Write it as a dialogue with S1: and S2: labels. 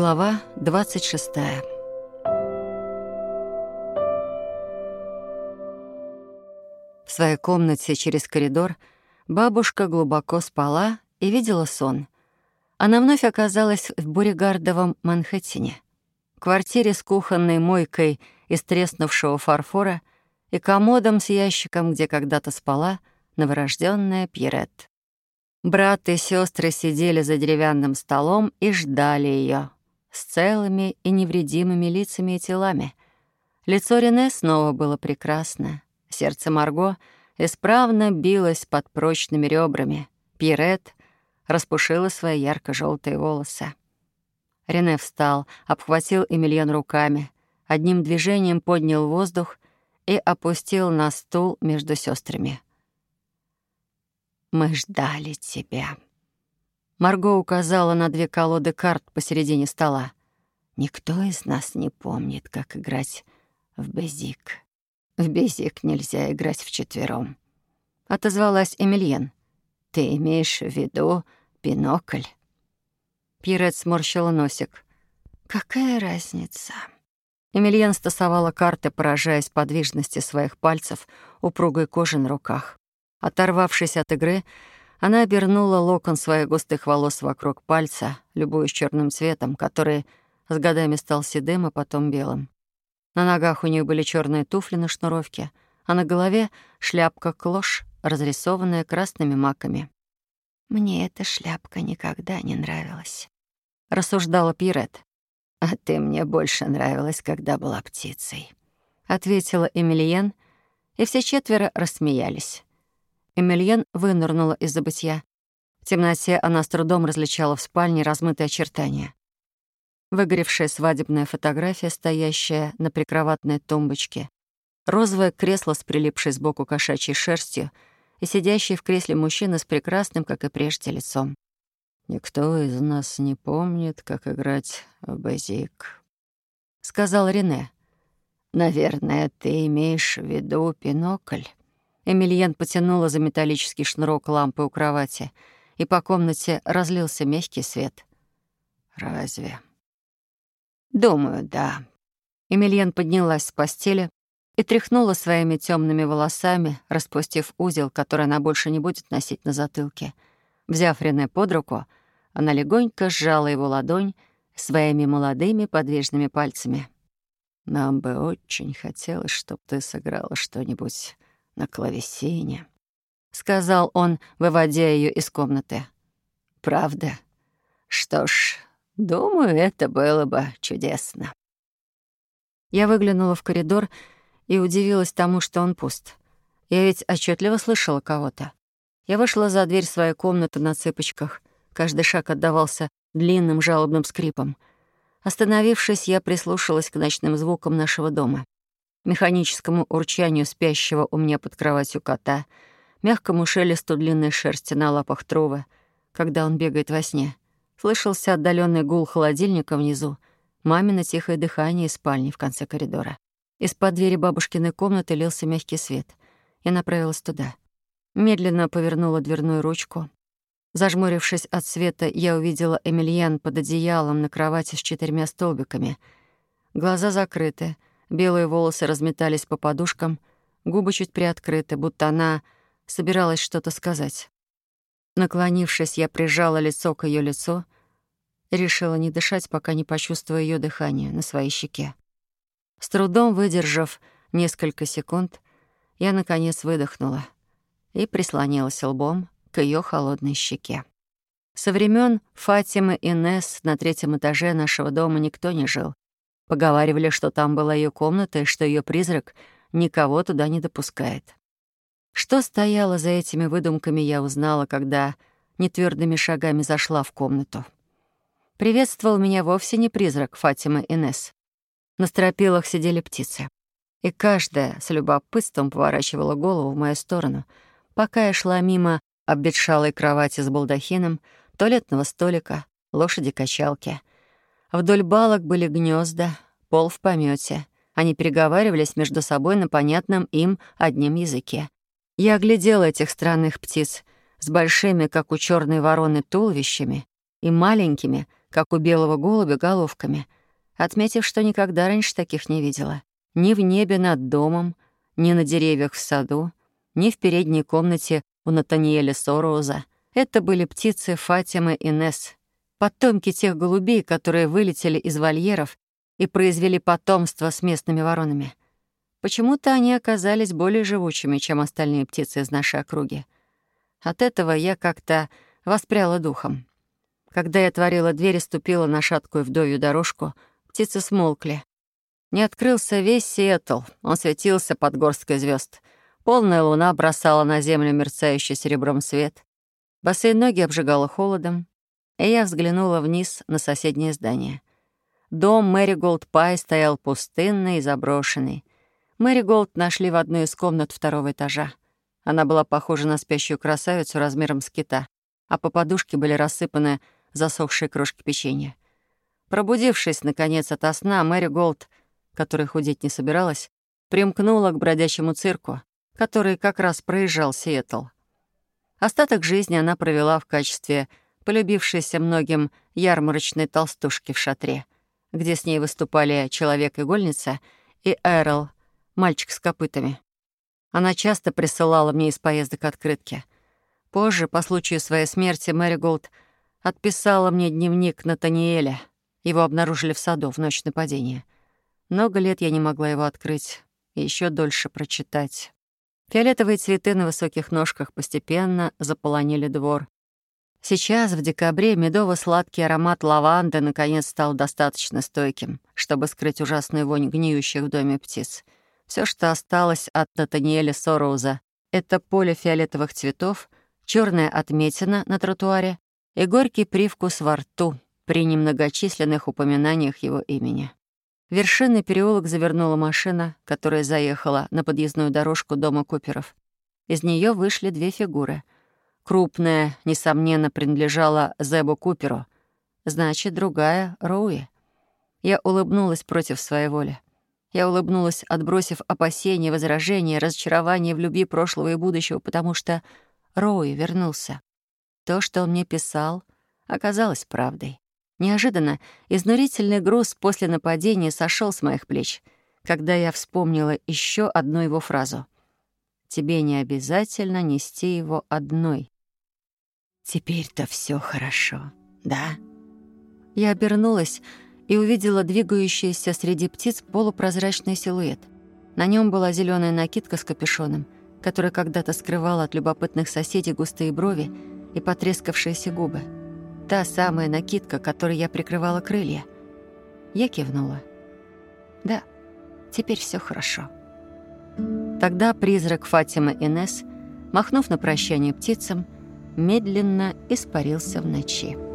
S1: Глава 26 В своей комнате через коридор бабушка глубоко спала и видела сон. Она вновь оказалась в бурегардовом Манхэттене, квартире с кухонной мойкой из треснувшего фарфора и комодом с ящиком, где когда-то спала новорожденная Пьерет. Брат и сестры сидели за деревянным столом и ждали ее с целыми и невредимыми лицами и телами. Лицо Рене снова было прекрасно. Сердце Марго исправно билось под прочными ребрами. Пирет распушила свои ярко желтые волосы. Рене встал, обхватил Эмильен руками, одним движением поднял воздух и опустил на стул между сестрами. «Мы ждали тебя», Марго указала на две колоды карт посередине стола. «Никто из нас не помнит, как играть в безик. В безик нельзя играть вчетвером». Отозвалась Эмильен. «Ты имеешь в виду бинокль?» Пирет сморщила носик. «Какая разница?» Эмильен стасовала карты, поражаясь подвижности своих пальцев, упругой кожи на руках. Оторвавшись от игры, она обернула локон своих густых волос вокруг пальца, любуясь черным цветом, который с годами стал седым, а потом белым. На ногах у нее были черные туфли на шнуровке, а на голове шляпка-клош, разрисованная красными маками. «Мне эта шляпка никогда не нравилась», — рассуждала Пирет. «А ты мне больше нравилась, когда была птицей», — ответила Эмильен, и все четверо рассмеялись. Эмильен вынырнула из забытья. В темноте она с трудом различала в спальне размытые очертания. Выгоревшая свадебная фотография, стоящая на прикроватной тумбочке, розовое кресло с прилипшей сбоку кошачьей шерстью и сидящий в кресле мужчина с прекрасным, как и прежде, лицом. «Никто из нас не помнит, как играть в базик», — сказал Рене. «Наверное, ты имеешь в виду бинокль?» Эмильен потянула за металлический шнурок лампы у кровати, и по комнате разлился мягкий свет. «Разве?» «Думаю, да». Эмильен поднялась с постели и тряхнула своими темными волосами, распустив узел, который она больше не будет носить на затылке. Взяв Рене под руку, она легонько сжала его ладонь своими молодыми подвижными пальцами. «Нам бы очень хотелось, чтобы ты сыграла что-нибудь на клавесине», — сказал он, выводя ее из комнаты. «Правда? Что ж, думаю, это было бы чудесно». Я выглянула в коридор и удивилась тому, что он пуст. Я ведь отчетливо слышала кого-то. Я вышла за дверь своей комнаты на цыпочках. Каждый шаг отдавался длинным жалобным скрипом. Остановившись, я прислушалась к ночным звукам нашего дома механическому урчанию спящего у меня под кроватью кота, мягкому шелесту длинной шерсти на лапах Трувы, когда он бегает во сне. Слышался отдаленный гул холодильника внизу, мамино тихое дыхание из спальни в конце коридора. Из-под двери бабушкиной комнаты лился мягкий свет. Я направилась туда. Медленно повернула дверную ручку. Зажмурившись от света, я увидела Эмильян под одеялом на кровати с четырьмя столбиками. Глаза закрыты — Белые волосы разметались по подушкам, губы чуть приоткрыты, будто она собиралась что-то сказать. Наклонившись, я прижала лицо к ее лицу решила не дышать, пока не почувствую ее дыхание на своей щеке. С трудом выдержав несколько секунд, я, наконец, выдохнула и прислонилась лбом к ее холодной щеке. Со времен Фатимы и Несс на третьем этаже нашего дома никто не жил, Поговаривали, что там была ее комната и что ее призрак никого туда не допускает. Что стояло за этими выдумками, я узнала, когда нетвердыми шагами зашла в комнату. Приветствовал меня вовсе не призрак Фатимы Инес. На стропилах сидели птицы. И каждая с любопытством поворачивала голову в мою сторону, пока я шла мимо обветшалой кровати с балдахином, туалетного столика, лошади-качалки — Вдоль балок были гнезда, пол в помете. Они переговаривались между собой на понятном им одним языке. Я оглядела этих странных птиц с большими, как у черной вороны, туловищами и маленькими, как у белого голубя, головками, отметив, что никогда раньше таких не видела. Ни в небе над домом, ни на деревьях в саду, ни в передней комнате у Натаниэля Сороуза. Это были птицы Фатимы и Несс, потомки тех голубей, которые вылетели из вольеров и произвели потомство с местными воронами. Почему-то они оказались более живучими, чем остальные птицы из нашей округи. От этого я как-то воспряла духом. Когда я отворила дверь и ступила на шаткую вдовью дорожку, птицы смолкли. Не открылся весь Сиэтл, он светился под горсткой звезд. Полная луна бросала на землю мерцающий серебром свет. Босые ноги обжигала холодом, и я взглянула вниз на соседнее здание. Дом Мэри Голд Пай стоял пустынный и заброшенный. Мэри Голд нашли в одной из комнат второго этажа. Она была похожа на спящую красавицу размером с кита, а по подушке были рассыпаны засохшие крошки печенья. Пробудившись, наконец, ото сна, Мэри Голд, которая худеть не собиралась, примкнула к бродячему цирку, который как раз проезжал Сиэтл. Остаток жизни она провела в качестве полюбившейся многим ярмарочной толстушки в шатре, где с ней выступали Человек-игольница и Эрл, мальчик с копытами. Она часто присылала мне из поездок открытки. Позже, по случаю своей смерти, Мэри Голд отписала мне дневник Натаниэля. Его обнаружили в саду в ночь нападения. Много лет я не могла его открыть и еще дольше прочитать. Фиолетовые цветы на высоких ножках постепенно заполонили двор. Сейчас, в декабре, медово-сладкий аромат лаванды наконец стал достаточно стойким, чтобы скрыть ужасную вонь гниющих в доме птиц — все, что осталось от Натаниэля Сороуза, это поле фиолетовых цветов, черная отметина на тротуаре и горький привкус во рту при немногочисленных упоминаниях его имени. В вершинный переулок завернула машина, которая заехала на подъездную дорожку дома Куперов. Из нее вышли две фигуры. Крупная, несомненно, принадлежала Зебу Куперу, значит, другая — Роуи. Я улыбнулась против своей воли. Я улыбнулась, отбросив опасения, возражения, разочарование в любви прошлого и будущего, потому что Роуи вернулся. То, что он мне писал, оказалось правдой. Неожиданно изнурительный груз после нападения сошел с моих плеч, когда я вспомнила еще одну его фразу. «Тебе не обязательно нести его одной». «Теперь-то все хорошо, да?» Я обернулась, и увидела двигающийся среди птиц полупрозрачный силуэт. На нем была зеленая накидка с капюшоном, которая когда-то скрывала от любопытных соседей густые брови и потрескавшиеся губы. Та самая накидка, которой я прикрывала крылья. Я кивнула. «Да, теперь все хорошо». Тогда призрак Фатима Инес, махнув на прощание птицам, медленно испарился в ночи.